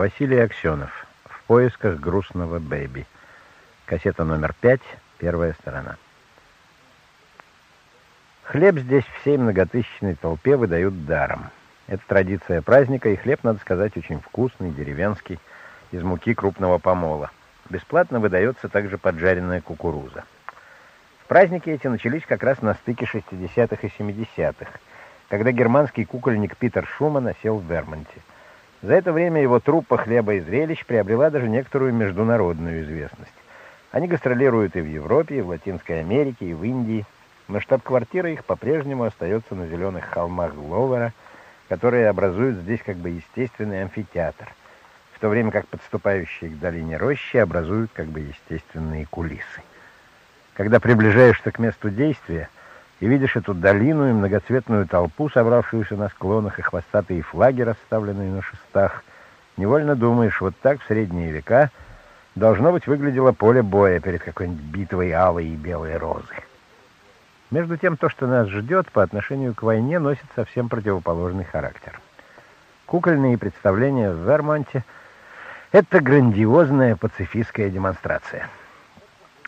Василий Аксенов. В поисках грустного бэби. Кассета номер пять, первая сторона. Хлеб здесь всей многотысячной толпе выдают даром. Это традиция праздника, и хлеб, надо сказать, очень вкусный, деревенский, из муки крупного помола. Бесплатно выдается также поджаренная кукуруза. Праздники эти начались как раз на стыке 60-х и 70-х, когда германский кукольник Питер Шуман осел в Вермонте. За это время его труппа «Хлеба и зрелищ» приобрела даже некоторую международную известность. Они гастролируют и в Европе, и в Латинской Америке, и в Индии, но штаб-квартира их по-прежнему остается на зеленых холмах Гловера, которые образуют здесь как бы естественный амфитеатр, в то время как подступающие к долине рощи образуют как бы естественные кулисы. Когда приближаешься к месту действия и видишь эту долину и многоцветную толпу, собравшуюся на склонах, и хвостатые флаги, расставленные на шестах, невольно думаешь, вот так в средние века должно быть выглядело поле боя перед какой-нибудь битвой алой и белой розы. Между тем, то, что нас ждет по отношению к войне, носит совсем противоположный характер. Кукольные представления в Вермонте — это грандиозная пацифистская демонстрация —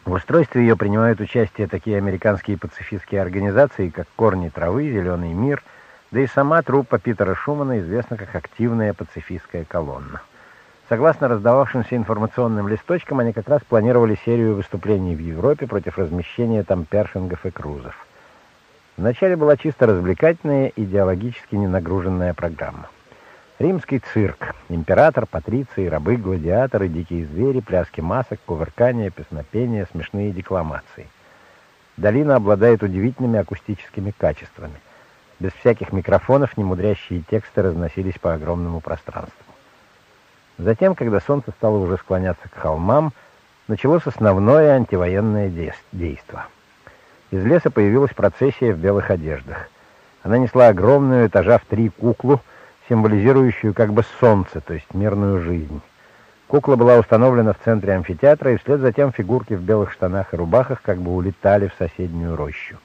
в устройстве ее принимают участие такие американские пацифистские организации, как «Корни травы», «Зеленый мир», да и сама труппа Питера Шумана известна как активная пацифистская колонна. Согласно раздававшимся информационным листочкам, они как раз планировали серию выступлений в Европе против размещения там першингов и крузов. Вначале была чисто развлекательная, идеологически ненагруженная программа. Римский цирк. Император, патриции, рабы, гладиаторы, дикие звери, пляски масок, кувыркания, песнопения, смешные декламации. Долина обладает удивительными акустическими качествами. Без всяких микрофонов немудрящие тексты разносились по огромному пространству. Затем, когда солнце стало уже склоняться к холмам, началось основное антивоенное действо. Из леса появилась процессия в белых одеждах. Она несла огромную этажа в три куклу — символизирующую как бы солнце, то есть мирную жизнь. Кукла была установлена в центре амфитеатра, и вслед за тем фигурки в белых штанах и рубахах как бы улетали в соседнюю рощу.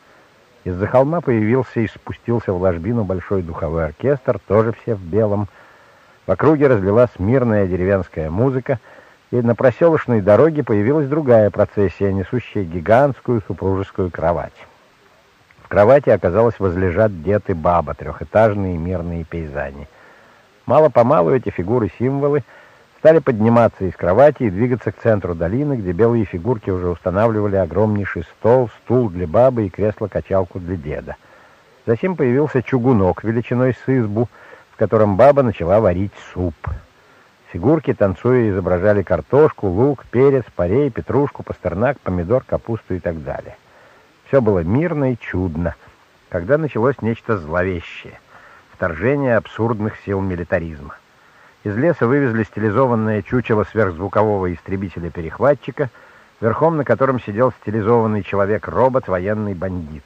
Из-за холма появился и спустился в ложбину большой духовой оркестр, тоже все в белом. В округе разлилась мирная деревенская музыка, и на проселочной дороге появилась другая процессия, несущая гигантскую супружескую кровать. В кровати оказалось возлежат дед и баба, трехэтажные мирные пейзани. Мало-помалу эти фигуры-символы стали подниматься из кровати и двигаться к центру долины, где белые фигурки уже устанавливали огромнейший стол, стул для бабы и кресло-качалку для деда. Затем появился чугунок величиной с избу, в котором баба начала варить суп. Фигурки, танцуя, изображали картошку, лук, перец, парей, петрушку, пастернак, помидор, капусту и так далее. Все было мирно и чудно, когда началось нечто зловещее — вторжение абсурдных сил милитаризма. Из леса вывезли стилизованное чучело сверхзвукового истребителя-перехватчика, верхом на котором сидел стилизованный человек-робот, военный бандит.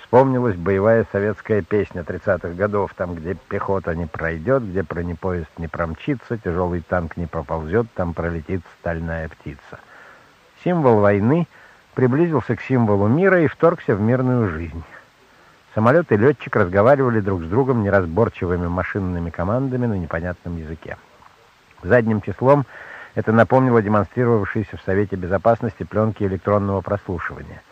Вспомнилась боевая советская песня 30-х годов, там, где пехота не пройдет, где бронепоезд не промчится, тяжелый танк не проползет, там пролетит стальная птица. Символ войны — приблизился к символу мира и вторгся в мирную жизнь. Самолет и летчик разговаривали друг с другом неразборчивыми машинными командами на непонятном языке. Задним числом это напомнило демонстрировавшиеся в Совете Безопасности пленки электронного прослушивания,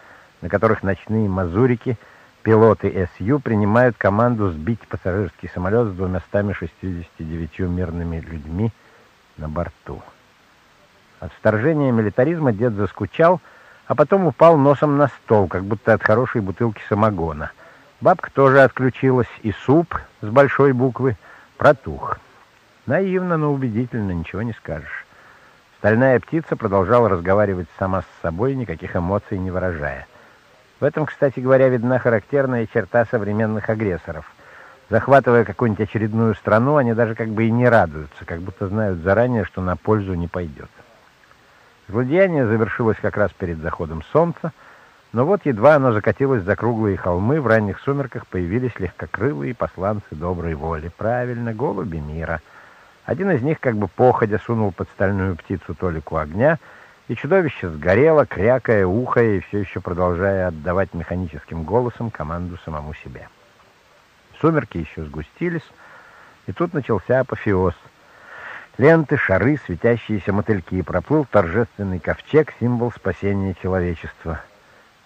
на которых ночные мазурики, пилоты СЮ принимают команду сбить пассажирский самолет с 269 мирными людьми на борту. От вторжения милитаризма дед заскучал, а потом упал носом на стол, как будто от хорошей бутылки самогона. Бабка тоже отключилась, и суп с большой буквы протух. Наивно, но убедительно, ничего не скажешь. Стальная птица продолжала разговаривать сама с собой, никаких эмоций не выражая. В этом, кстати говоря, видна характерная черта современных агрессоров. Захватывая какую-нибудь очередную страну, они даже как бы и не радуются, как будто знают заранее, что на пользу не пойдет. Злодеяние завершилось как раз перед заходом солнца, но вот едва оно закатилось за круглые холмы, в ранних сумерках появились легкокрылые посланцы доброй воли. Правильно, голуби мира. Один из них как бы походя сунул под стальную птицу толику огня, и чудовище сгорело, крякая, ухая и все еще продолжая отдавать механическим голосом команду самому себе. Сумерки еще сгустились, и тут начался апофеоз — Ленты, шары, светящиеся мотыльки. Проплыл торжественный ковчег, символ спасения человечества.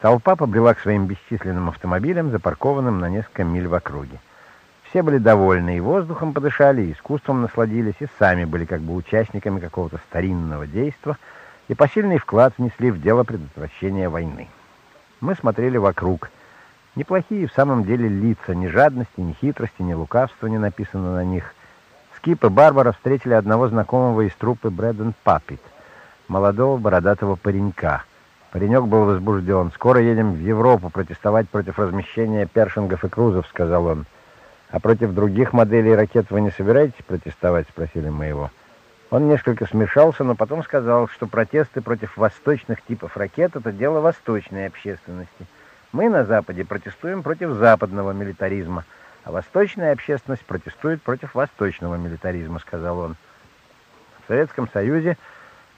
Толпа побрела к своим бесчисленным автомобилям, запаркованным на несколько миль в округе. Все были довольны, и воздухом подышали, и искусством насладились, и сами были как бы участниками какого-то старинного действа, и посильный вклад внесли в дело предотвращения войны. Мы смотрели вокруг. Неплохие в самом деле лица, ни жадности, ни хитрости, ни лукавства не написано на них. Скип и Барбара встретили одного знакомого из труппы Брэдден Паппит, молодого бородатого паренька. Паренек был возбужден. «Скоро едем в Европу протестовать против размещения першингов и крузов», — сказал он. «А против других моделей ракет вы не собираетесь протестовать?» — спросили мы его. Он несколько смешался, но потом сказал, что протесты против восточных типов ракет — это дело восточной общественности. Мы на Западе протестуем против западного милитаризма, а восточная общественность протестует против восточного милитаризма, сказал он. В Советском Союзе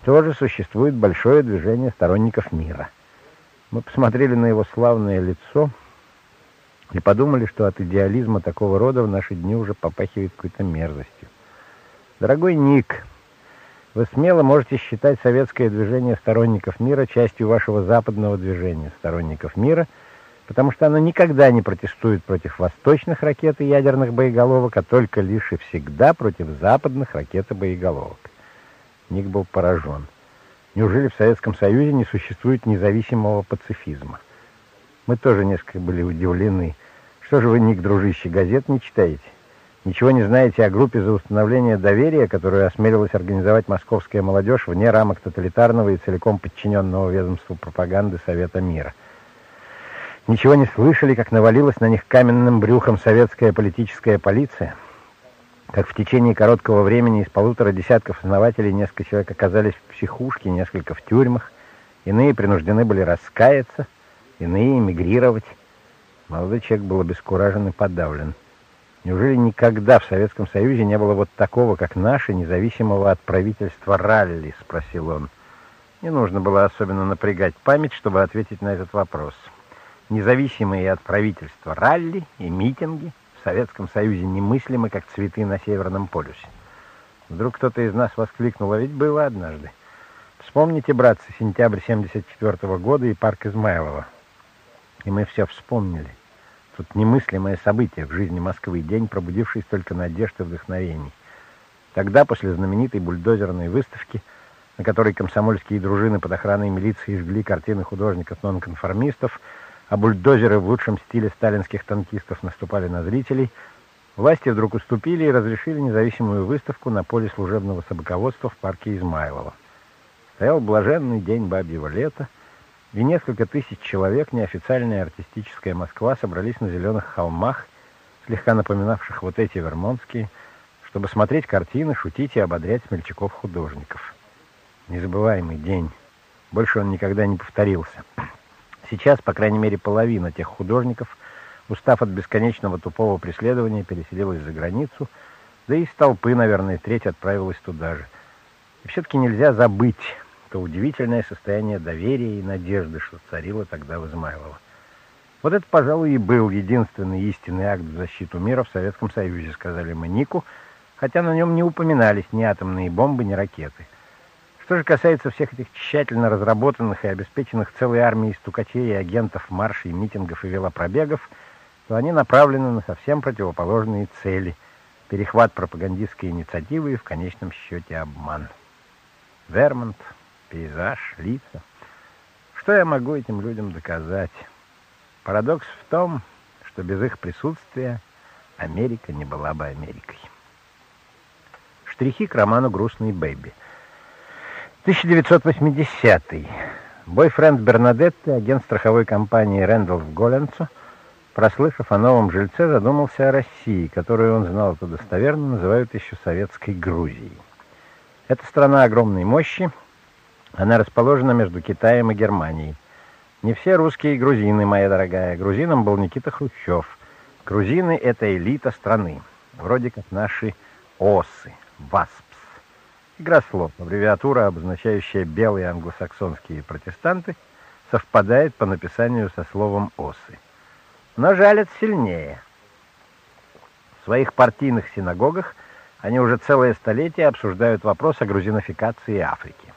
тоже существует большое движение сторонников мира. Мы посмотрели на его славное лицо — и подумали, что от идеализма такого рода в наши дни уже попахивает какой-то мерзостью. Дорогой Ник, вы смело можете считать советское движение сторонников мира частью вашего западного движения сторонников мира, потому что оно никогда не протестует против восточных ракет и ядерных боеголовок, а только лишь и всегда против западных ракет и боеголовок. Ник был поражен. Неужели в Советском Союзе не существует независимого пацифизма? Мы тоже несколько были удивлены. Что же вы, Ник, дружище, газет не читаете? Ничего не знаете о группе за установление доверия, которую осмелилась организовать московская молодежь вне рамок тоталитарного и целиком подчиненного ведомству пропаганды Совета мира? Ничего не слышали, как навалилась на них каменным брюхом советская политическая полиция? Как в течение короткого времени из полутора десятков основателей несколько человек оказались в психушке, несколько в тюрьмах, иные принуждены были раскаяться, иные эмигрировать. Молодой человек был обескуражен и подавлен. Неужели никогда в Советском Союзе не было вот такого, как наше, независимого от правительства ралли, спросил он. Не нужно было особенно напрягать память, чтобы ответить на этот вопрос. Независимые от правительства ралли и митинги в Советском Союзе немыслимы, как цветы на Северном полюсе. Вдруг кто-то из нас воскликнул, а ведь было однажды. Вспомните, братцы, сентябрь 74 -го года и парк Измайлова. И мы все вспомнили. Тут немыслимое событие в жизни Москвы, день, пробудивший столько надежд и вдохновений. Тогда, после знаменитой бульдозерной выставки, на которой комсомольские дружины под охраной милиции жгли картины художников-нонконформистов, а бульдозеры в лучшем стиле сталинских танкистов наступали на зрителей, власти вдруг уступили и разрешили независимую выставку на поле служебного собаководства в парке Измайлова. Стоял блаженный день бабьего лета, и несколько тысяч человек, неофициальная артистическая Москва, собрались на зеленых холмах, слегка напоминавших вот эти вермонтские, чтобы смотреть картины, шутить и ободрять смельчаков-художников. Незабываемый день. Больше он никогда не повторился. Сейчас, по крайней мере, половина тех художников, устав от бесконечного тупого преследования, переселилась за границу, да и из толпы, наверное, треть отправилась туда же. И все-таки нельзя забыть то удивительное состояние доверия и надежды, что царило тогда в Измайлово. Вот это, пожалуй, и был единственный истинный акт в защиту мира в Советском Союзе, сказали мы Нику, хотя на нем не упоминались ни атомные бомбы, ни ракеты. Что же касается всех этих тщательно разработанных и обеспеченных целой армией стукачей и агентов маршей, митингов и велопробегов, то они направлены на совсем противоположные цели – перехват пропагандистской инициативы и в конечном счете обман. Вермонт, пейзаж, лица. Что я могу этим людям доказать? Парадокс в том, что без их присутствия Америка не была бы Америкой. Штрихи к роману «Грустный Бэби». 1980 -й. Бойфренд Бернадетты, агент страховой компании Рэндалф Голенцо, прослышав о новом жильце, задумался о России, которую он знал это достоверно, называют еще Советской Грузией. Это страна огромной мощи, она расположена между Китаем и Германией. Не все русские грузины, моя дорогая. Грузином был Никита Хрущев. Грузины — это элита страны. Вроде как наши осы, ВАСПС. Игра слов, аббревиатура, обозначающая белые англосаксонские протестанты, совпадает по написанию со словом осы. Но жалят сильнее. В своих партийных синагогах Они уже целое столетие обсуждают вопрос о грузинофикации Африки.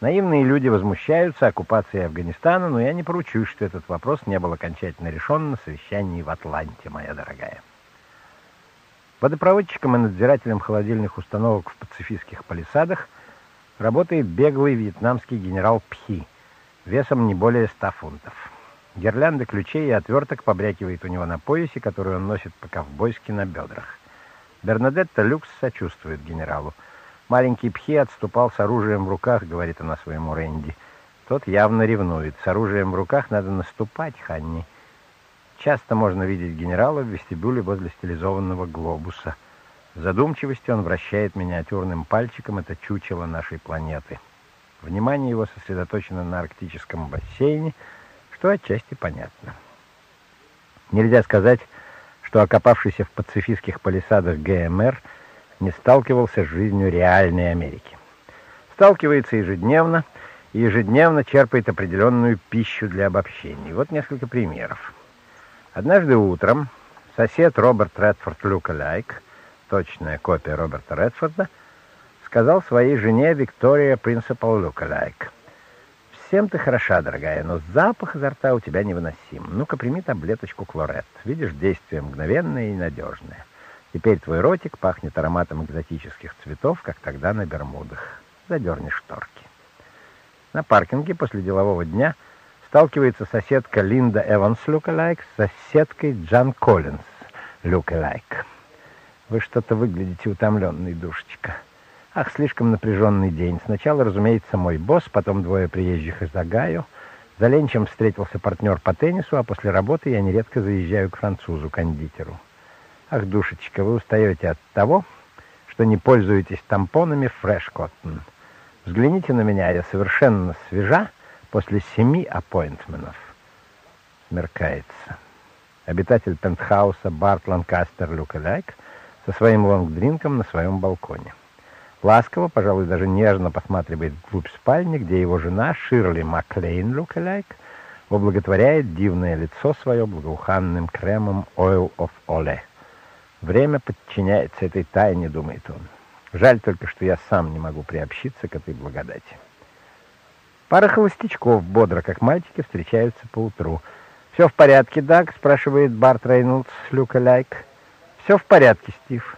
Наивные люди возмущаются оккупацией Афганистана, но я не поручусь, что этот вопрос не был окончательно решен на совещании в Атланте, моя дорогая. Водопроводчиком и надзирателем холодильных установок в пацифистских палисадах работает беглый вьетнамский генерал Пхи, весом не более 100 фунтов. Гирлянда ключей и отверток побрякивает у него на поясе, который он носит по-ковбойски на бедрах. Бернадетта Люкс сочувствует генералу. Маленький Пхи отступал с оружием в руках, говорит она своему Рэнди. Тот явно ревнует. С оружием в руках надо наступать, Ханни. Часто можно видеть генерала в вестибюле возле стилизованного глобуса. В задумчивости он вращает миниатюрным пальчиком это чучело нашей планеты. Внимание его сосредоточено на арктическом бассейне, что отчасти понятно. Нельзя сказать, что окопавшийся в пацифистских палисадах ГМР – не сталкивался с жизнью реальной Америки. Сталкивается ежедневно и ежедневно черпает определенную пищу для обобщений. Вот несколько примеров. Однажды утром сосед Роберт Редфорд Люкалайк, точная копия Роберта Редфорда, сказал своей жене Виктория Принципал Люкалайк. «Всем ты хороша, дорогая, но запах изо рта у тебя невыносим. Ну-ка, прими таблеточку Клорет. Видишь, действие мгновенное и надежное». Теперь твой ротик пахнет ароматом экзотических цветов, как тогда на Бермудах. Задерни шторки. На паркинге после делового дня сталкивается соседка Линда Эванс Люкалайк с соседкой Джан Коллинз Люкалайк. Вы что-то выглядите утомленной, душечка. Ах, слишком напряженный день. Сначала, разумеется, мой босс, потом двое приезжих из Огайо. За ленчем встретился партнер по теннису, а после работы я нередко заезжаю к французу-кондитеру. Ах, душечка, вы устаете от того, что не пользуетесь тампонами Fresh Cotton. Взгляните на меня, я совершенно свежа после семи аппоинтментов. Смеркается. Обитатель пентхауса Барт Ланкастер Люкалайк со своим лонгдринком на своем балконе. Ласково, пожалуй, даже нежно посматривает вглубь спальни, где его жена Ширли Маклейн Люкалайк облаготворяет дивное лицо свое благоуханным кремом Oil of Ole. Время подчиняется этой тайне, думает он. Жаль только, что я сам не могу приобщиться к этой благодати. Пара холостячков бодро, как мальчики, встречаются по утру. «Все в порядке, Даг?» — спрашивает Барт Рейнольдс Люка Лайк. «Все в порядке, Стив.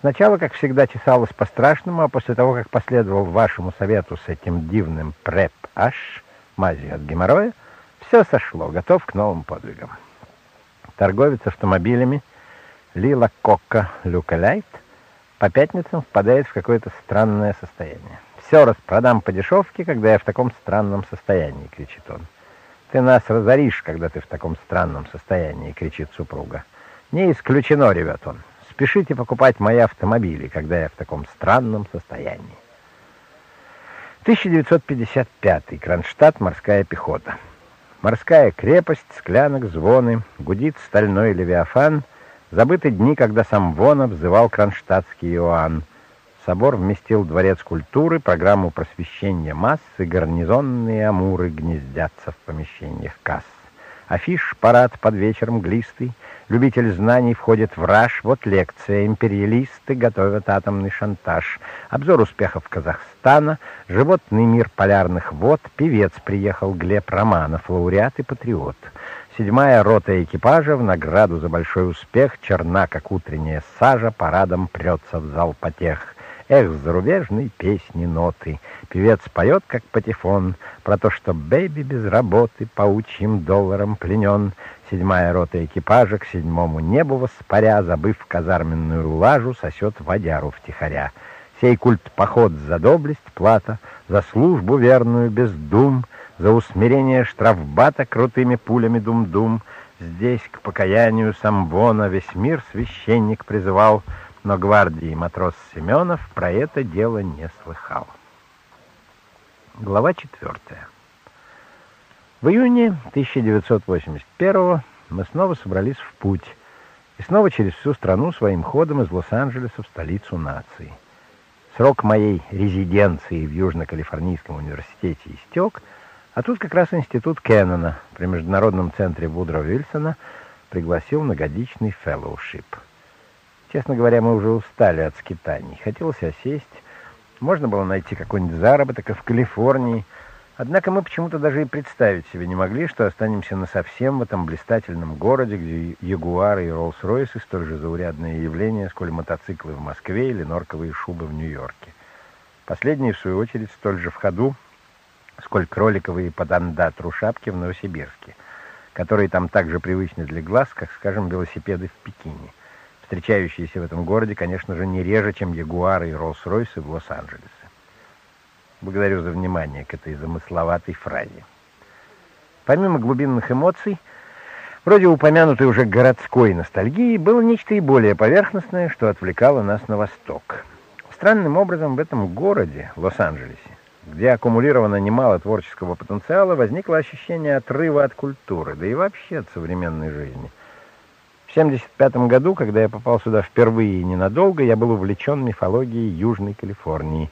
Сначала, как всегда, чесалось по-страшному, а после того, как последовал вашему совету с этим дивным преп-аш, мазью от геморроя, все сошло, готов к новым подвигам». Торговец автомобилями Лила Кокка Люка Лайт по пятницам впадает в какое-то странное состояние. «Все распродам по дешевке, когда я в таком странном состоянии», — кричит он. «Ты нас разоришь, когда ты в таком странном состоянии», — кричит супруга. «Не исключено», — ревет он. «Спешите покупать мои автомобили, когда я в таком странном состоянии». 1955. Кронштадт. Морская пехота. Морская крепость, склянок, звоны, гудит стальной левиафан — Забыты дни, когда сам Вона взывал кронштадтский Иоанн. Собор вместил дворец культуры, программу просвещения масс и гарнизонные амуры гнездятся в помещениях касс. Афиш, парад под вечер мглистый, любитель знаний входит в раж, вот лекция, империалисты готовят атомный шантаж, обзор успехов Казахстана, животный мир полярных вод, певец приехал Глеб Романов, лауреат и патриот — Седьмая рота экипажа в награду за большой успех, черна, как утренняя сажа, парадом прется в зал потех. Эх, зарубежные песни, ноты. Певец поет, как патефон, про то, что бэби без работы паучьим долларом пленен. Седьмая рота экипажа к седьмому небу воспаря, забыв казарменную лажу, сосет водяру втихаря. Сей культ поход за доблесть плата, за службу верную без дум — за усмирение штрафбата крутыми пулями дум-дум. Здесь к покаянию самвона весь мир священник призывал, но гвардии матрос Семенов про это дело не слыхал. Глава четвертая. В июне 1981 мы снова собрались в путь, и снова через всю страну своим ходом из Лос-Анджелеса в столицу нации. Срок моей резиденции в Южно-Калифорнийском университете истек — а тут как раз институт Кеннона при Международном центре Вудро Вильсона пригласил на годичный фэллоушип. Честно говоря, мы уже устали от скитаний. Хотелось осесть. Можно было найти какой-нибудь заработок и в Калифорнии. Однако мы почему-то даже и представить себе не могли, что останемся насовсем в этом блистательном городе, где ягуары и Роллс-Ройсы столь же заурядное явление, сколь мотоциклы в Москве или норковые шубы в Нью-Йорке. Последние, в свою очередь, столь же в ходу, сколь кроликовые подандатру шапки в Новосибирске, которые там так же привычны для глаз, как, скажем, велосипеды в Пекине встречающиеся в этом городе, конечно же, не реже, чем Ягуары и Роллс-Ройсы в Лос-Анджелесе. Благодарю за внимание к этой замысловатой фразе. Помимо глубинных эмоций, вроде упомянутой уже городской ностальгии, было нечто и более поверхностное, что отвлекало нас на восток. Странным образом в этом городе, Лос-Анджелесе, где аккумулировано немало творческого потенциала, возникло ощущение отрыва от культуры, да и вообще от современной жизни – в 1975 году, когда я попал сюда впервые и ненадолго, я был увлечен мифологией Южной Калифорнии.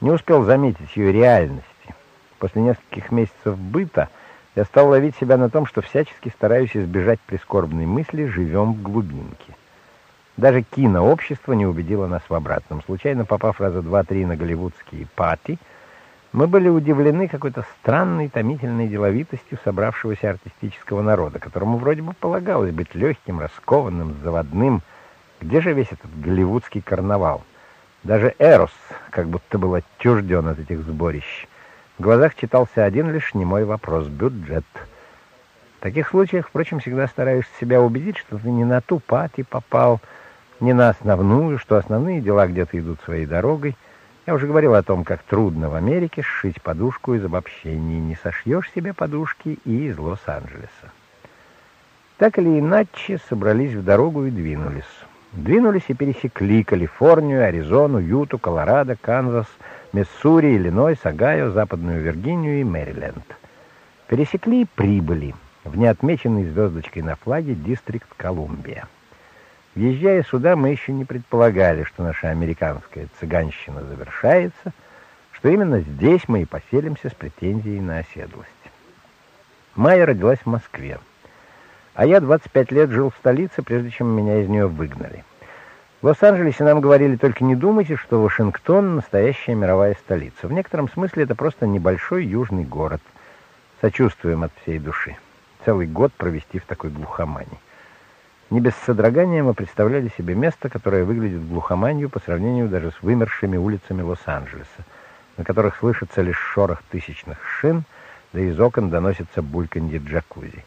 Не успел заметить ее реальности. После нескольких месяцев быта я стал ловить себя на том, что всячески стараюсь избежать прискорбной мысли «живем в глубинке». Даже кинообщество не убедило нас в обратном. Случайно попав раза два-три на голливудские пати – мы были удивлены какой-то странной, томительной деловитостью собравшегося артистического народа, которому вроде бы полагалось быть легким, раскованным, заводным. Где же весь этот голливудский карнавал? Даже Эрос как будто был отчужден от этих сборищ. В глазах читался один лишь немой вопрос — бюджет. В таких случаях, впрочем, всегда стараешься себя убедить, что ты не на ту пати попал, не на основную, что основные дела где-то идут своей дорогой — я уже говорил о том, как трудно в Америке сшить подушку из обобщений. Не сошьешь себе подушки и из Лос-Анджелеса. Так или иначе, собрались в дорогу и двинулись. Двинулись и пересекли Калифорнию, Аризону, Юту, Колорадо, Канзас, Миссури, Иллинойс, Огайо, Западную Виргинию и Мэриленд. Пересекли и прибыли в неотмеченный звездочкой на флаге Дистрикт Колумбия. Въезжая сюда, мы еще не предполагали, что наша американская цыганщина завершается, что именно здесь мы и поселимся с претензией на оседлость. Майя родилась в Москве, а я 25 лет жил в столице, прежде чем меня из нее выгнали. В Лос-Анджелесе нам говорили, только не думайте, что Вашингтон — настоящая мировая столица. В некотором смысле это просто небольшой южный город. Сочувствуем от всей души. Целый год провести в такой глухомане. Не без содрогания мы представляли себе место, которое выглядит глухоманью по сравнению даже с вымершими улицами Лос-Анджелеса, на которых слышится лишь шорох тысячных шин, да из окон доносится бульканье джакузи.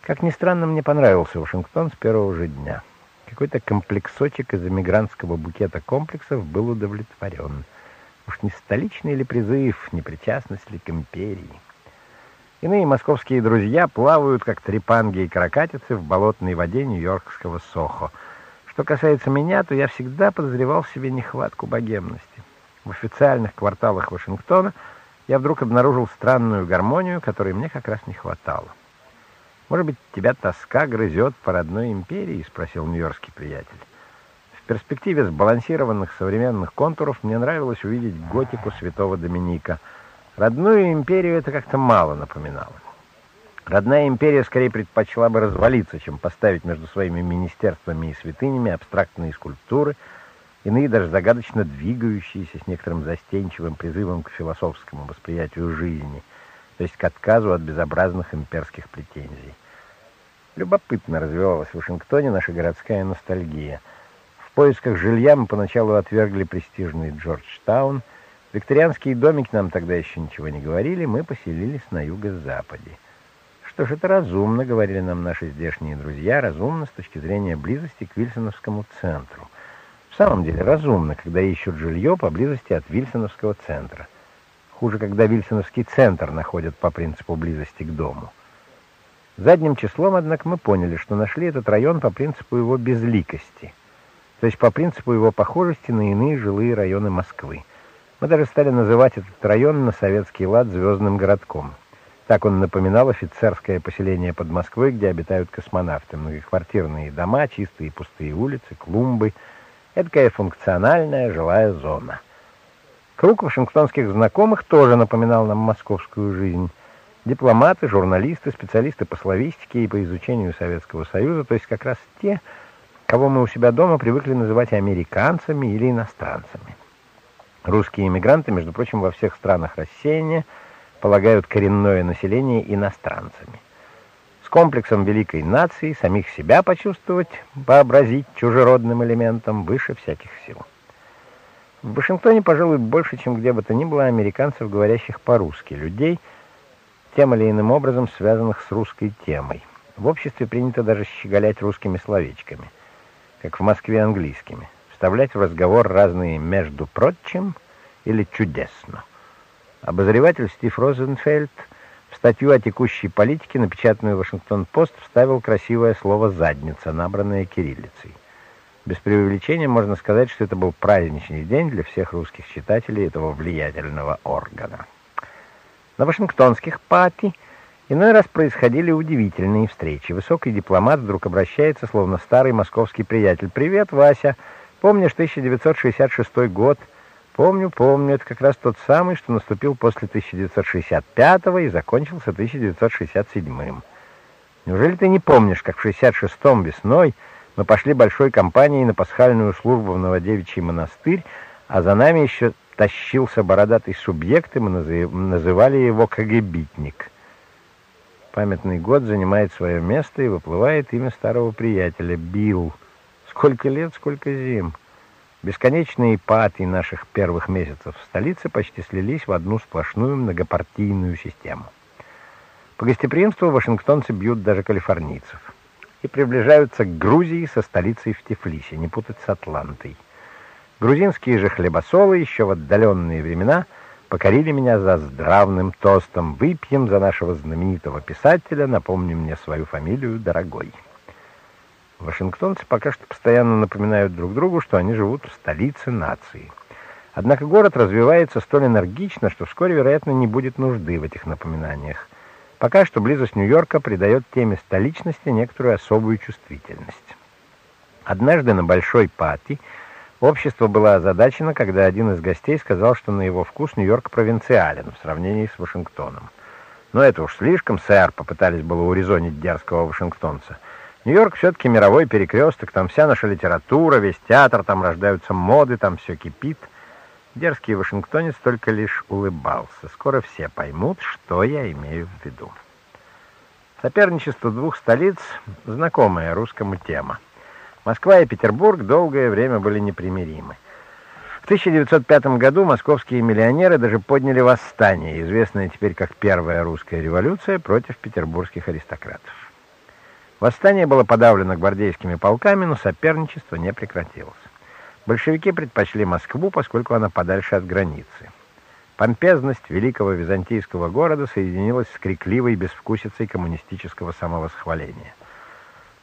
Как ни странно, мне понравился Вашингтон с первого же дня. Какой-то комплексочек из эмигрантского букета комплексов был удовлетворен. Уж не столичный ли призыв, не причастность ли к империи? Иные московские друзья плавают, как трепанги и каракатицы, в болотной воде нью-йоркского Сохо. Что касается меня, то я всегда подозревал в себе нехватку богемности. В официальных кварталах Вашингтона я вдруг обнаружил странную гармонию, которой мне как раз не хватало. «Может быть, тебя тоска грызет по родной империи?» — спросил нью-йоркский приятель. В перспективе сбалансированных современных контуров мне нравилось увидеть готику святого Доминика — Родную империю это как-то мало напоминало. Родная империя скорее предпочла бы развалиться, чем поставить между своими министерствами и святынями абстрактные скульптуры, иные даже загадочно двигающиеся с некоторым застенчивым призывом к философскому восприятию жизни, то есть к отказу от безобразных имперских претензий. Любопытно развивалась в Вашингтоне наша городская ностальгия. В поисках жилья мы поначалу отвергли престижный Джорджтаун – Викторианские домики нам тогда еще ничего не говорили, мы поселились на юго-западе. Что ж, это разумно, говорили нам наши здешние друзья, разумно с точки зрения близости к Вильсоновскому центру. В самом деле разумно, когда ищут жилье поблизости от Вильсоновского центра. Хуже, когда Вильсоновский центр находят по принципу близости к дому. Задним числом, однако, мы поняли, что нашли этот район по принципу его безликости, то есть по принципу его похожести на иные жилые районы Москвы. Мы даже стали называть этот район на советский лад «Звездным городком». Так он напоминал офицерское поселение под Москвой, где обитают космонавты. Многоквартирные дома, чистые пустые улицы, клумбы. Эдакая функциональная жилая зона. Круг вашингтонских знакомых тоже напоминал нам московскую жизнь. Дипломаты, журналисты, специалисты по славистике и по изучению Советского Союза, то есть как раз те, кого мы у себя дома привыкли называть американцами или иностранцами. Русские иммигранты, между прочим, во всех странах рассеяния полагают коренное население иностранцами. С комплексом великой нации самих себя почувствовать, вообразить чужеродным элементом выше всяких сил. В Вашингтоне, пожалуй, больше, чем где бы то ни было американцев, говорящих по-русски, людей, тем или иным образом связанных с русской темой. В обществе принято даже щеголять русскими словечками, как в Москве английскими – вставлять в разговор разные «между прочим» или «чудесно». Обозреватель Стив Розенфельд в статью о текущей политике, напечатанную «Вашингтон-Пост», вставил красивое слово «задница», набранное кириллицей. Без преувеличения можно сказать, что это был праздничный день для всех русских читателей этого влиятельного органа. На вашингтонских пати иной раз происходили удивительные встречи. Высокий дипломат вдруг обращается, словно старый московский приятель. «Привет, Вася!» Помнишь 1966 год? Помню, помню, это как раз тот самый, что наступил после 1965 и закончился 1967. Неужели ты не помнишь, как в 66-м весной мы пошли большой компанией на пасхальную службу в Новодевичий монастырь, а за нами еще тащился бородатый субъект, и мы называли его КГБитник. Памятный год занимает свое место, и выплывает имя старого приятеля — Билл. Сколько лет, сколько зим. Бесконечные пати наших первых месяцев в столице почти слились в одну сплошную многопартийную систему. По гостеприимству вашингтонцы бьют даже калифорнийцев. И приближаются к Грузии со столицей в Тифлисе, не путать с Атлантой. Грузинские же хлебосолы еще в отдаленные времена покорили меня за здравным тостом. Выпьем за нашего знаменитого писателя, напомни мне свою фамилию, дорогой. Вашингтонцы пока что постоянно напоминают друг другу, что они живут в столице нации. Однако город развивается столь энергично, что вскоре, вероятно, не будет нужды в этих напоминаниях. Пока что близость Нью-Йорка придает теме столичности некоторую особую чувствительность. Однажды на большой пати общество было озадачено, когда один из гостей сказал, что на его вкус Нью-Йорк провинциален в сравнении с Вашингтоном. «Но это уж слишком, сэр», — попытались было урезонить дерзкого вашингтонца — Нью-Йорк все-таки мировой перекресток, там вся наша литература, весь театр, там рождаются моды, там все кипит. Дерзкий вашингтонец только лишь улыбался. Скоро все поймут, что я имею в виду. Соперничество двух столиц — знакомая русскому тема. Москва и Петербург долгое время были непримиримы. В 1905 году московские миллионеры даже подняли восстание, известное теперь как Первая русская революция против петербургских аристократов. Восстание было подавлено гвардейскими полками, но соперничество не прекратилось. Большевики предпочли Москву, поскольку она подальше от границы. Помпезность великого византийского города соединилась с крикливой безвкусицей коммунистического самовосхваления.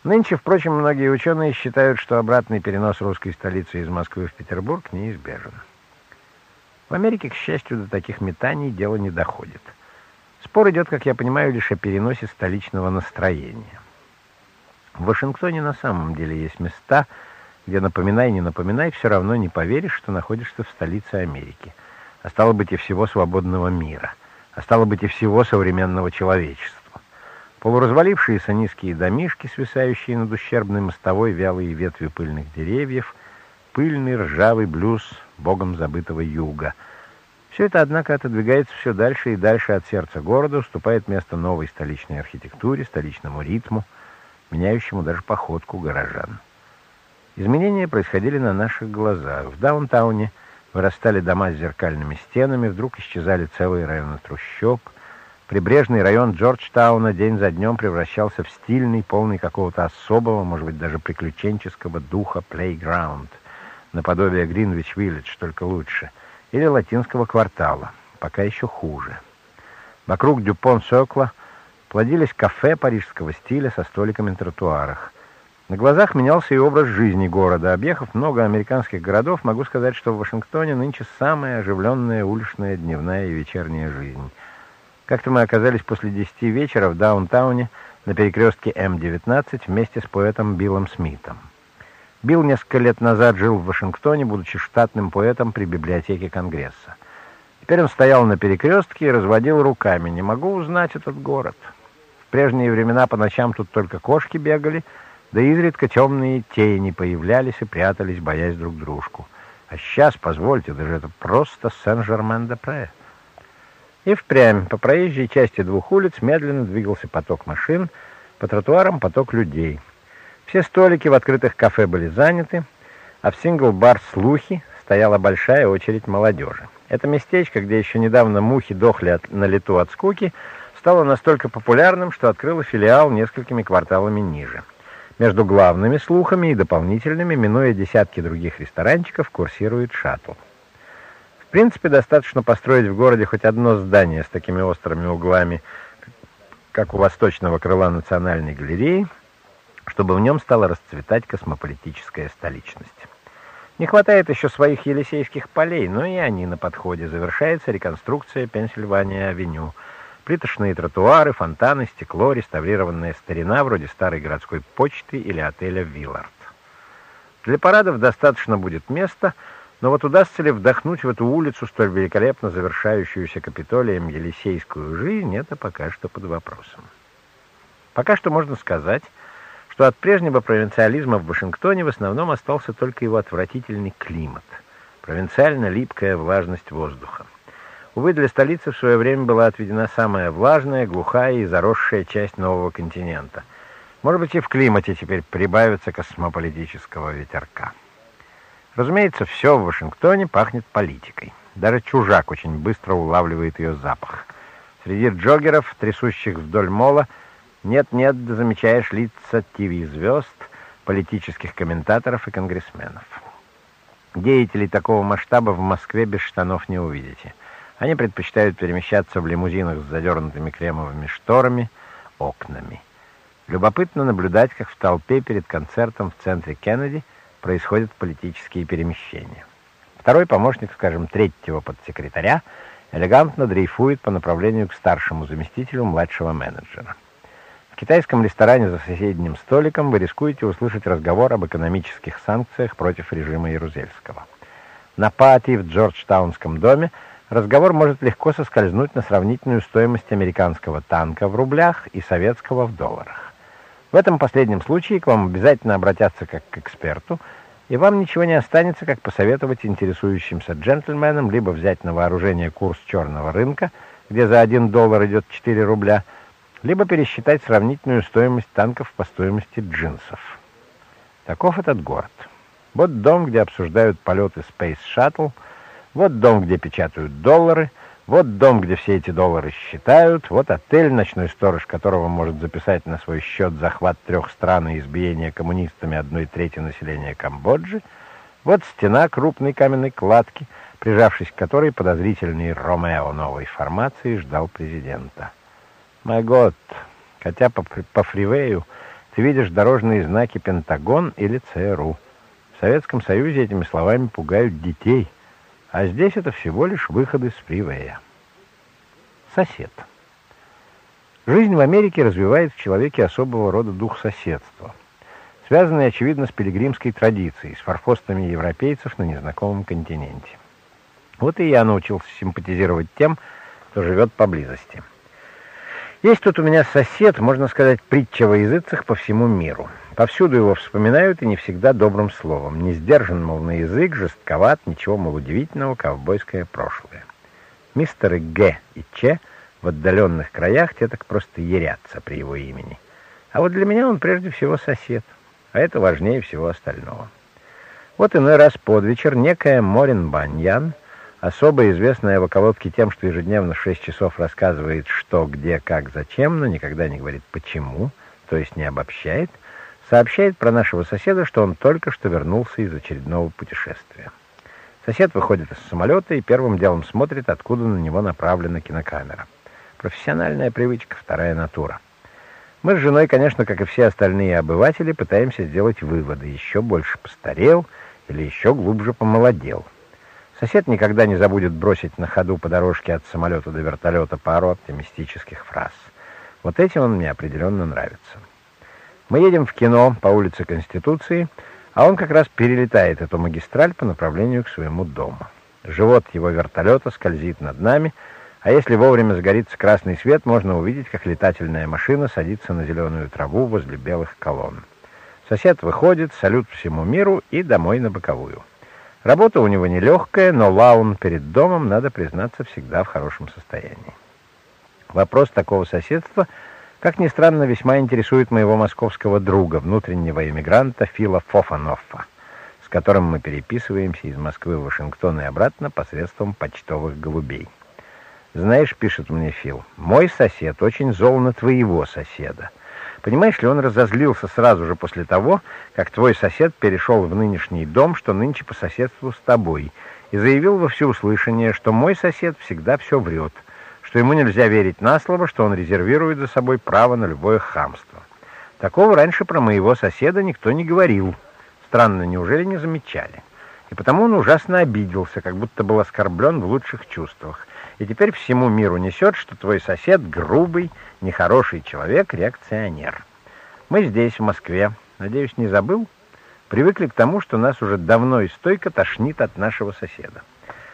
Нынче, впрочем, многие ученые считают, что обратный перенос русской столицы из Москвы в Петербург неизбежен. В Америке, к счастью, до таких метаний дело не доходит. Спор идет, как я понимаю, лишь о переносе столичного настроения. В Вашингтоне на самом деле есть места, где напоминай, не напоминай, все равно не поверишь, что находишься в столице Америки. А стало быть и всего свободного мира. А стало быть и всего современного человечества. Полуразвалившиеся низкие домишки, свисающие над ущербной мостовой вялые ветви пыльных деревьев, пыльный ржавый блюз богом забытого юга. Все это, однако, отодвигается все дальше и дальше от сердца города, уступает место новой столичной архитектуре, столичному ритму, меняющему даже походку горожан. Изменения происходили на наших глазах. В даунтауне вырастали дома с зеркальными стенами, вдруг исчезали целые районы трущоб. Прибрежный район Джорджтауна день за днем превращался в стильный, полный какого-то особого, может быть, даже приключенческого духа плейграунд, наподобие Гринвич-Виллидж, только лучше, или латинского квартала, пока еще хуже. Вокруг Дюпон-Сокла – плодились кафе парижского стиля со столиками на тротуарах. На глазах менялся и образ жизни города. Объехав много американских городов, могу сказать, что в Вашингтоне нынче самая оживленная уличная дневная и вечерняя жизнь. Как-то мы оказались после десяти вечера в даунтауне на перекрестке М-19 вместе с поэтом Биллом Смитом. Билл несколько лет назад жил в Вашингтоне, будучи штатным поэтом при библиотеке Конгресса. Теперь он стоял на перекрестке и разводил руками. «Не могу узнать этот город». Прежние времена по ночам тут только кошки бегали, Да изредка темные тени появлялись и прятались, боясь друг дружку. А сейчас, позвольте, даже это просто Сен-Жермен-де-Пре. И впрямь по проезжей части двух улиц медленно двигался поток машин, по тротуарам поток людей. Все столики в открытых кафе были заняты, а в сингл-бар «Слухи» стояла большая очередь молодежи. Это местечко, где еще недавно мухи дохли от, на лету от скуки, стало настолько популярным, что открыло филиал несколькими кварталами ниже. Между главными слухами и дополнительными, минуя десятки других ресторанчиков, курсирует шаттл. В принципе, достаточно построить в городе хоть одно здание с такими острыми углами, как у восточного крыла Национальной галереи, чтобы в нем стала расцветать космополитическая столичность. Не хватает еще своих Елисейских полей, но и они на подходе. Завершается реконструкция Пенсильвания-авеню – Плиточные тротуары, фонтаны, стекло, реставрированная старина, вроде старой городской почты или отеля «Виллард». Для парадов достаточно будет места, но вот удастся ли вдохнуть в эту улицу, столь великолепно завершающуюся Капитолием Елисейскую жизнь, это пока что под вопросом. Пока что можно сказать, что от прежнего провинциализма в Вашингтоне в основном остался только его отвратительный климат, провинциально-липкая влажность воздуха. Увы, для столицы в свое время была отведена самая влажная, глухая и заросшая часть нового континента. Может быть, и в климате теперь прибавится космополитического ветерка. Разумеется, все в Вашингтоне пахнет политикой. Даже чужак очень быстро улавливает ее запах. Среди джогеров, трясущих вдоль мола, нет-нет, замечаешь лица ТВ-звезд, политических комментаторов и конгрессменов. Деятелей такого масштаба в Москве без штанов не увидите – они предпочитают перемещаться в лимузинах с задернутыми кремовыми шторами, окнами. Любопытно наблюдать, как в толпе перед концертом в центре Кеннеди происходят политические перемещения. Второй помощник, скажем, третьего подсекретаря, элегантно дрейфует по направлению к старшему заместителю младшего менеджера. В китайском ресторане за соседним столиком вы рискуете услышать разговор об экономических санкциях против режима Ярузельского. На пати в Джорджтаунском доме разговор может легко соскользнуть на сравнительную стоимость американского танка в рублях и советского в долларах. В этом последнем случае к вам обязательно обратятся как к эксперту, и вам ничего не останется, как посоветовать интересующимся джентльменам либо взять на вооружение курс черного рынка, где за 1 доллар идет 4 рубля, либо пересчитать сравнительную стоимость танков по стоимости джинсов. Таков этот город. Вот дом, где обсуждают полеты Space Shuttle – вот дом, где печатают доллары, вот дом, где все эти доллары считают, вот отель, ночной сторож которого может записать на свой счет захват трех стран и избиение коммунистами одной трети населения Камбоджи, вот стена крупной каменной кладки, прижавшись к которой подозрительный Ромео новой формации ждал президента. Мой год, хотя по, по фривею ты видишь дорожные знаки Пентагон или ЦРУ. В Советском Союзе этими словами пугают детей – а здесь это всего лишь выходы с фривея. Сосед. Жизнь в Америке развивает в человеке особого рода дух соседства, связанный, очевидно, с пилигримской традицией, с форфостами европейцев на незнакомом континенте. Вот и я научился симпатизировать тем, кто живет поблизости. Есть тут у меня сосед, можно сказать, притча во языцах по всему миру. Повсюду его вспоминают и не всегда добрым словом. Не сдержан, мол, на язык, жестковат, ничего, мол, удивительного, ковбойское прошлое. Мистеры Г и Ч в отдаленных краях те так просто ерятся при его имени. А вот для меня он прежде всего сосед, а это важнее всего остального. Вот иной раз под вечер некая Морин Баньян, особо известная в околотке тем, что ежедневно в шесть часов рассказывает, что, где, как, зачем, но никогда не говорит «почему», то есть не обобщает – сообщает про нашего соседа, что он только что вернулся из очередного путешествия. Сосед выходит из самолета и первым делом смотрит, откуда на него направлена кинокамера. Профессиональная привычка, вторая натура. Мы с женой, конечно, как и все остальные обыватели, пытаемся сделать выводы. Еще больше постарел или еще глубже помолодел. Сосед никогда не забудет бросить на ходу по дорожке от самолета до вертолета пару оптимистических фраз. Вот этим он мне определенно нравится. Мы едем в кино по улице Конституции, а он как раз перелетает эту магистраль по направлению к своему дому. Живот его вертолета скользит над нами, а если вовремя сгорится красный свет, можно увидеть, как летательная машина садится на зеленую траву возле белых колонн. Сосед выходит, салют всему миру и домой на боковую. Работа у него нелегкая, но лаун перед домом, надо признаться, всегда в хорошем состоянии. Вопрос такого соседства, как ни странно, весьма интересует моего московского друга, внутреннего эмигранта Фила Фофаноффа, с которым мы переписываемся из Москвы в Вашингтон и обратно посредством почтовых голубей. «Знаешь, — пишет мне Фил, — мой сосед очень зол на твоего соседа. Понимаешь ли, он разозлился сразу же после того, как твой сосед перешел в нынешний дом, что нынче по соседству с тобой, и заявил во всеуслышание, что мой сосед всегда все врет, что ему нельзя верить на слово, что он резервирует за собой право на любое хамство. Такого раньше про моего соседа никто не говорил. Странно, неужели не замечали? И потому он ужасно обиделся, как будто был оскорблен в лучших чувствах. И теперь всему миру несет, что твой сосед грубый, нехороший человек, реакционер. Мы здесь, в Москве, надеюсь, не забыл, привыкли к тому, что нас уже давно и стойко тошнит от нашего соседа.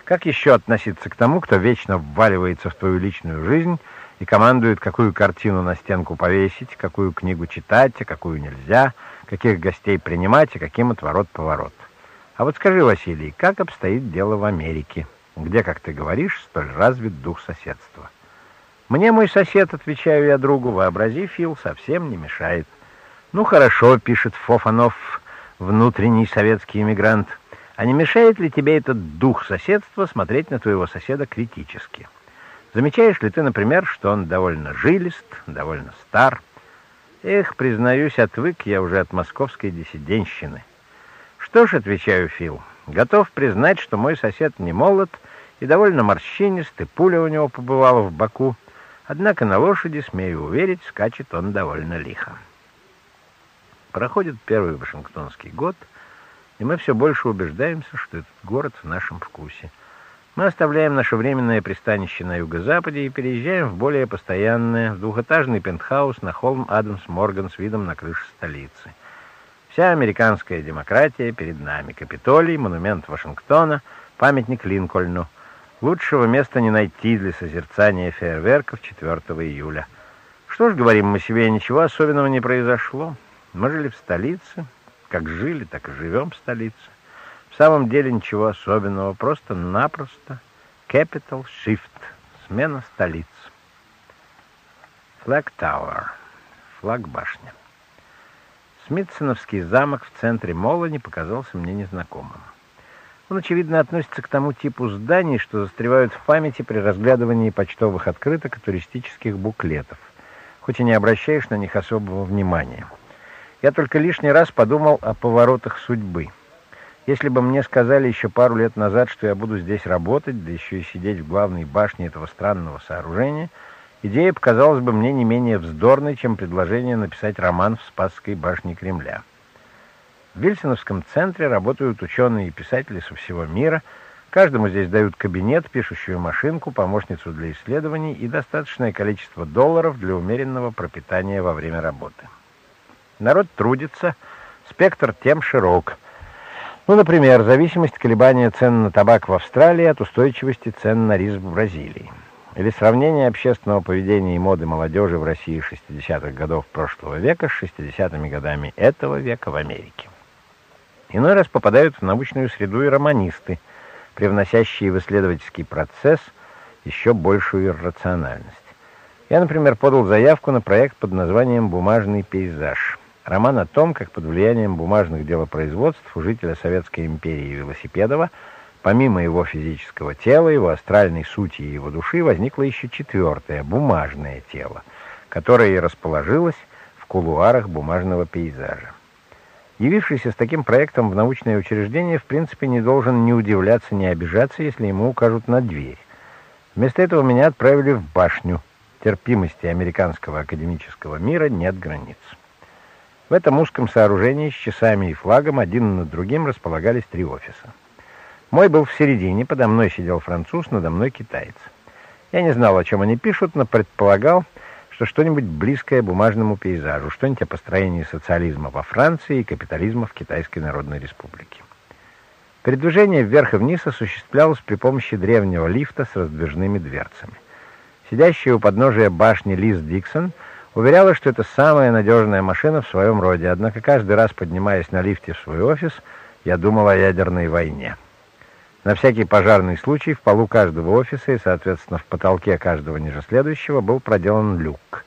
Как еще относиться к тому, кто вечно вваливается в твою личную жизнь и командует, какую картину на стенку повесить, какую книгу читать, а какую нельзя, каких гостей принимать, и каким отворот-поворот? А вот скажи, Василий, как обстоит дело в Америке, где, как ты говоришь, столь развит дух соседства? Мне мой сосед, отвечаю я другу, вообрази, Фил, совсем не мешает. Ну хорошо, пишет Фофанов, внутренний советский иммигрант. А не мешает ли тебе этот дух соседства смотреть на твоего соседа критически? Замечаешь ли ты, например, что он довольно жилист, довольно стар? Эх, признаюсь, отвык я уже от московской диссиденщины. Что ж, отвечаю Фил, готов признать, что мой сосед не молод и довольно морщинист, и пуля у него побывала в боку. Однако на лошади, смею уверить, скачет он довольно лихо. Проходит первый Вашингтонский год, и мы все больше убеждаемся, что этот город в нашем вкусе. Мы оставляем наше временное пристанище на юго-западе и переезжаем в более постоянное, двухэтажный пентхаус на холм Адамс-Морган с видом на крышу столицы. Вся американская демократия перед нами. Капитолий, монумент Вашингтона, памятник Линкольну — Лучшего места не найти для созерцания фейерверков 4 июля. Что ж, говорим мы себе, ничего особенного не произошло. Мы жили в столице, как жили, так и живем в столице. В самом деле ничего особенного, просто-напросто Capital Shift, смена столиц. Flag Tower, флаг башня. Смитсоновский замок в центре Мола не показался мне незнакомым. Он, очевидно, относится к тому типу зданий, что застревают в памяти при разглядывании почтовых открыток и туристических буклетов, хоть и не обращаешь на них особого внимания. Я только лишний раз подумал о поворотах судьбы. Если бы мне сказали еще пару лет назад, что я буду здесь работать, да еще и сидеть в главной башне этого странного сооружения, идея показалась бы мне не менее вздорной, чем предложение написать роман в Спасской башне Кремля. В Вильсоновском центре работают ученые и писатели со всего мира. Каждому здесь дают кабинет, пишущую машинку, помощницу для исследований и достаточное количество долларов для умеренного пропитания во время работы. Народ трудится, спектр тем широк. Ну, например, зависимость колебания цен на табак в Австралии от устойчивости цен на рис в Бразилии. Или сравнение общественного поведения и моды молодежи в России 60-х годов прошлого века с 60-ми годами этого века в Америке. Иной раз попадают в научную среду и романисты, привносящие в исследовательский процесс еще большую иррациональность. Я, например, подал заявку на проект под названием «Бумажный пейзаж». Роман о том, как под влиянием бумажных делопроизводств у жителя Советской империи Велосипедова, помимо его физического тела, его астральной сути и его души, возникло еще четвертое, бумажное тело, которое и расположилось в кулуарах бумажного пейзажа. Явившийся с таким проектом в научное учреждение, в принципе, не должен ни удивляться, ни обижаться, если ему укажут на дверь. Вместо этого меня отправили в башню. Терпимости американского академического мира нет границ. В этом узком сооружении с часами и флагом один над другим располагались три офиса. Мой был в середине, подо мной сидел француз, надо мной китаец. Я не знал, о чем они пишут, но предполагал, что что-нибудь близкое бумажному пейзажу, что-нибудь о построении социализма во Франции и капитализма в Китайской Народной Республике. Передвижение вверх и вниз осуществлялось при помощи древнего лифта с раздвижными дверцами. Сидящая у подножия башни Лиз Диксон Уверяла, что это самая надежная машина в своем роде, однако каждый раз, поднимаясь на лифте в свой офис, я думал о ядерной войне. На всякий пожарный случай в полу каждого офиса и, соответственно, в потолке каждого ниже следующего был проделан люк.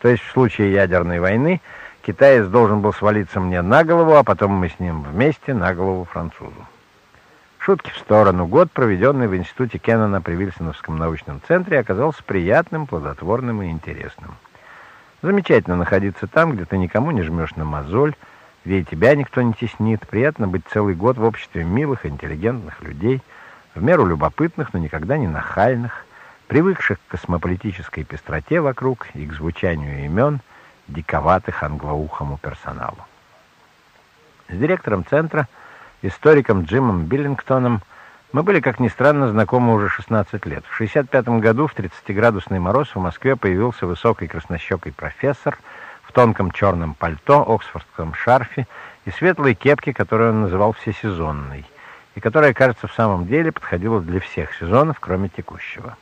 То есть в случае ядерной войны китаец должен был свалиться мне на голову, а потом мы с ним вместе на голову французу. Шутки в сторону. Год, проведенный в институте Кеннона при Вильсоновском научном центре, оказался приятным, плодотворным и интересным. Замечательно находиться там, где ты никому не жмешь на мозоль, где и тебя никто не теснит. Приятно быть целый год в обществе милых, интеллигентных людей, в меру любопытных, но никогда не нахальных, привыкших к космополитической пестроте вокруг и к звучанию имен диковатых англоухому персоналу. С директором центра, историком Джимом Биллингтоном, мы были, как ни странно, знакомы уже 16 лет. В 65 году в 30-градусный мороз в Москве появился высокий краснощекий профессор – в тонком черном пальто, оксфордском шарфе и светлой кепке, которую он называл всесезонной, и которая, кажется, в самом деле подходила для всех сезонов, кроме текущего.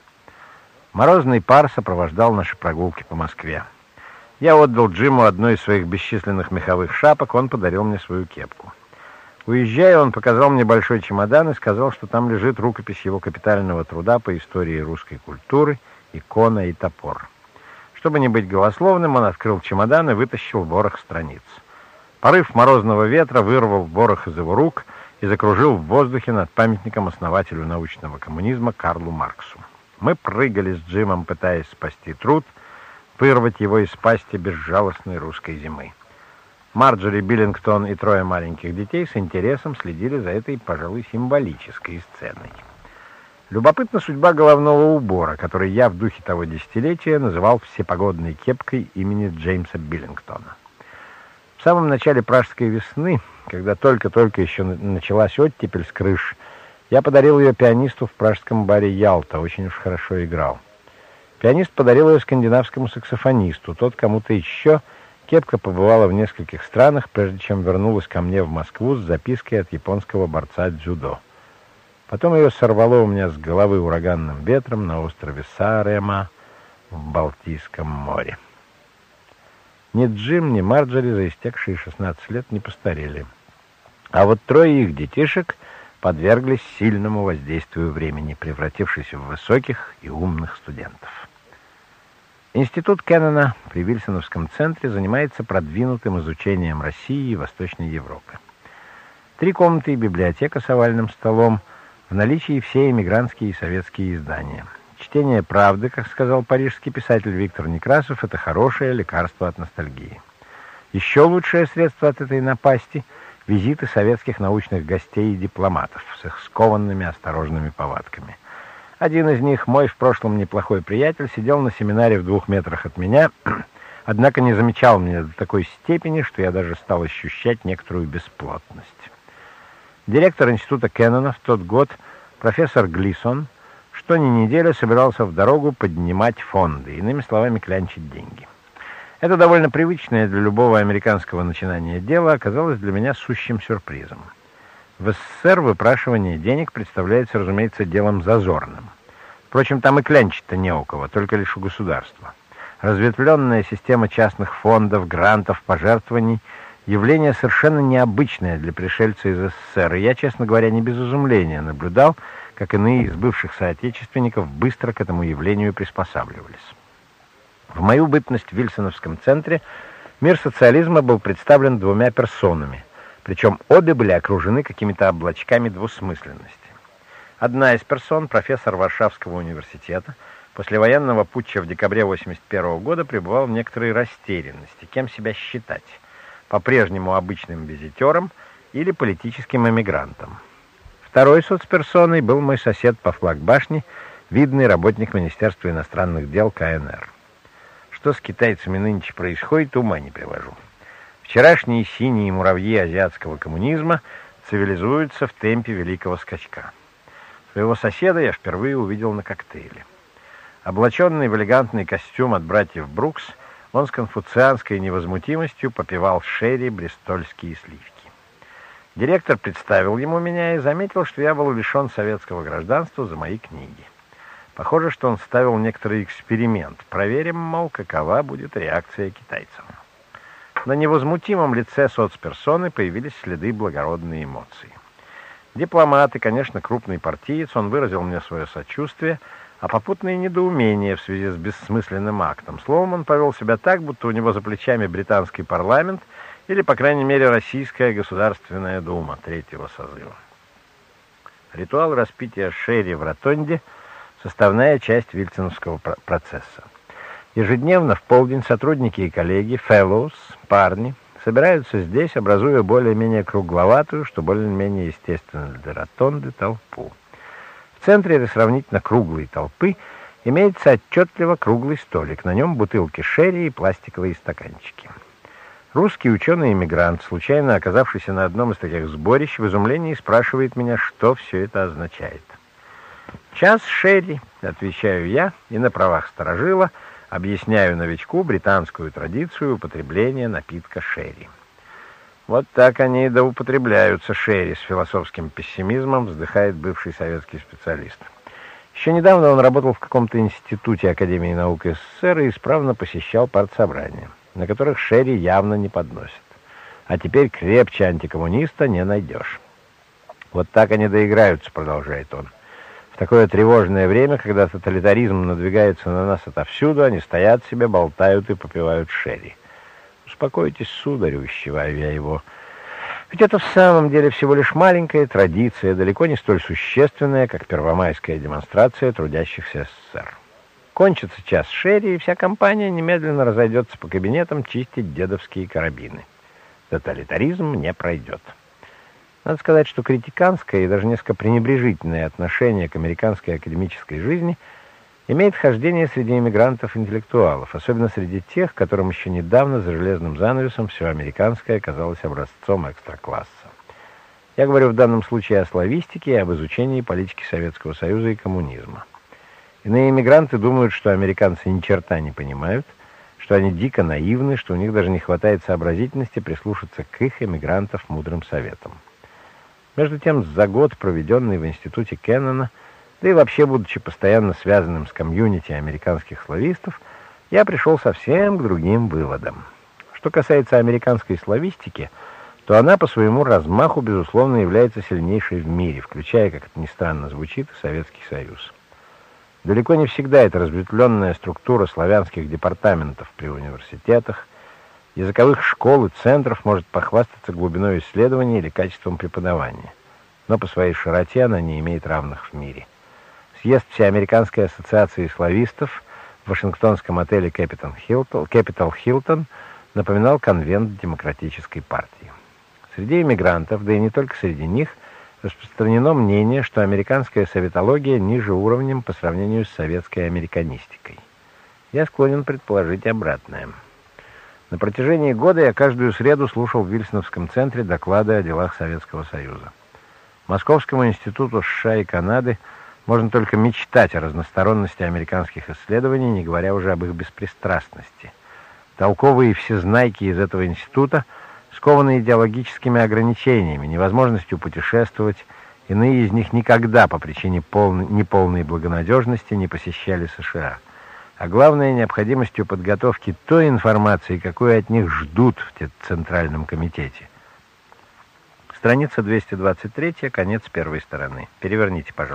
Морозный пар сопровождал наши прогулки по Москве. Я отдал Джиму одну из своих бесчисленных меховых шапок, он подарил мне свою кепку. Уезжая, он показал мне большой чемодан и сказал, что там лежит рукопись его капитального труда по истории русской культуры, икона и топор. Чтобы не быть голословным, он открыл чемодан и вытащил ворох страниц. Порыв морозного ветра вырвал ворох из его рук и закружил в воздухе над памятником основателю научного коммунизма Карлу Марксу. Мы прыгали с Джимом, пытаясь спасти труд, вырвать его из пасти безжалостной русской зимы. Марджори Биллингтон и трое маленьких детей с интересом следили за этой, пожалуй, символической сценой. Любопытна судьба головного убора, который я в духе того десятилетия называл всепогодной кепкой имени Джеймса Биллингтона. В самом начале пражской весны, когда только-только еще началась оттепель с крыш, я подарил ее пианисту в пражском баре «Ялта», очень уж хорошо играл. Пианист подарил ее скандинавскому саксофонисту, тот кому-то еще. Кепка побывала в нескольких странах, прежде чем вернулась ко мне в Москву с запиской от японского борца дзюдо. Потом ее сорвало у меня с головы ураганным ветром на острове Сарема в Балтийском море. Ни Джим, ни Марджори за истекшие 16 лет не постарели. А вот трое их детишек подверглись сильному воздействию времени, превратившись в высоких и умных студентов. Институт Кеннона при Вильсоновском центре занимается продвинутым изучением России и Восточной Европы. Три комнаты и библиотека с овальным столом – в наличии все эмигрантские и советские издания. Чтение «Правды», как сказал парижский писатель Виктор Некрасов, это хорошее лекарство от ностальгии. Еще лучшее средство от этой напасти – визиты советских научных гостей и дипломатов с их скованными осторожными повадками. Один из них, мой в прошлом неплохой приятель, сидел на семинаре в двух метрах от меня, однако не замечал меня до такой степени, что я даже стал ощущать некоторую бесплотность. Директор института Кеннона в тот год, профессор Глисон, что ни неделя собирался в дорогу поднимать фонды, иными словами, клянчить деньги. Это довольно привычное для любого американского начинания дело оказалось для меня сущим сюрпризом. В СССР выпрашивание денег представляется, разумеется, делом зазорным. Впрочем, там и клянчить-то не у кого, только лишь у государства. Разветвленная система частных фондов, грантов, пожертвований – Явление совершенно необычное для пришельца из СССР, и я, честно говоря, не без изумления наблюдал, как иные из бывших соотечественников быстро к этому явлению приспосабливались. В мою бытность в Вильсоновском центре мир социализма был представлен двумя персонами, причем обе были окружены какими-то облачками двусмысленности. Одна из персон, профессор Варшавского университета, после военного путча в декабре 1981 года пребывал в некоторой растерянности, кем себя считать по-прежнему обычным визитером или политическим эмигрантом. Второй соцперсоной был мой сосед по флагбашне, видный работник Министерства иностранных дел КНР. Что с китайцами нынче происходит, ума не привожу. Вчерашние синие муравьи азиатского коммунизма цивилизуются в темпе великого скачка. Своего соседа я впервые увидел на коктейле. Облаченный в элегантный костюм от братьев Брукс – он с конфуцианской невозмутимостью попивал шерри брестольские сливки. Директор представил ему меня и заметил, что я был лишен советского гражданства за мои книги. Похоже, что он ставил некоторый эксперимент. Проверим, мол, какова будет реакция китайцев. На невозмутимом лице соцперсоны появились следы благородной эмоции. Дипломат и, конечно, крупный партиец, он выразил мне свое сочувствие, а попутное недоумение в связи с бессмысленным актом. Словом, он повел себя так, будто у него за плечами британский парламент или, по крайней мере, Российская Государственная Дума третьего созыва. Ритуал распития шерри в ротонде – составная часть вильсоновского процесса. Ежедневно в полдень сотрудники и коллеги, fellows, парни, собираются здесь, образуя более-менее кругловатую, что более-менее естественно для ротонды, толпу. В центре этой сравнительно круглой толпы имеется отчетливо круглый столик. На нем бутылки шерри и пластиковые стаканчики. Русский ученый-иммигрант, случайно оказавшийся на одном из таких сборищ, в изумлении спрашивает меня, что все это означает. «Час Шерри», — отвечаю я, и на правах сторожила объясняю новичку британскую традицию употребления напитка Шерри. Вот так они и доупотребляются Шерри с философским пессимизмом, вздыхает бывший советский специалист. Еще недавно он работал в каком-то институте Академии наук СССР и исправно посещал партсобрания на которых Шерри явно не подносит. А теперь крепче антикоммуниста не найдешь. Вот так они доиграются, продолжает он. Такое тревожное время, когда тоталитаризм надвигается на нас отовсюду, они стоят себе, болтают и попивают Шерри. Успокойтесь, сударь, увещеваю я его. Ведь это в самом деле всего лишь маленькая традиция, далеко не столь существенная, как первомайская демонстрация трудящихся СССР. Кончится час Шерри, и вся компания немедленно разойдется по кабинетам чистить дедовские карабины. Тоталитаризм не пройдет. Надо сказать, что критиканское и даже несколько пренебрежительное отношение к американской академической жизни имеет хождение среди иммигрантов-интеллектуалов, особенно среди тех, которым еще недавно за железным занавесом все американское казалось образцом экстракласса. Я говорю в данном случае о славистике и об изучении политики Советского Союза и коммунизма. Иные иммигранты думают, что американцы ни черта не понимают, что они дико наивны, что у них даже не хватает сообразительности прислушаться к их эмигрантов мудрым советам. Между тем, за год, проведенный в институте Кеннона, да и вообще будучи постоянно связанным с комьюнити американских славистов, я пришел совсем к другим выводам. Что касается американской славистики, то она по своему размаху, безусловно, является сильнейшей в мире, включая, как это ни странно звучит, Советский Союз. Далеко не всегда эта разветвленная структура славянских департаментов при университетах, языковых школ и центров может похвастаться глубиной исследования или качеством преподавания, но по своей широте она не имеет равных в мире. Съезд Всеамериканской ассоциации славистов в вашингтонском отеле Capital Hilton, Capital Hilton напоминал конвент демократической партии. Среди иммигрантов, да и не только среди них – Распространено мнение, что американская советология ниже уровнем по сравнению с советской американистикой. Я склонен предположить обратное. На протяжении года я каждую среду слушал в Вильсоновском центре доклады о делах Советского Союза. Московскому институту США и Канады можно только мечтать о разносторонности американских исследований, не говоря уже об их беспристрастности. Толковые всезнайки из этого института – скованы идеологическими ограничениями, невозможностью путешествовать, иные из них никогда по причине полной, неполной благонадежности не посещали США. А главное, необходимостью подготовки той информации, какую от них ждут в Центральном комитете. Страница 223, конец первой стороны. Переверните, пожалуйста.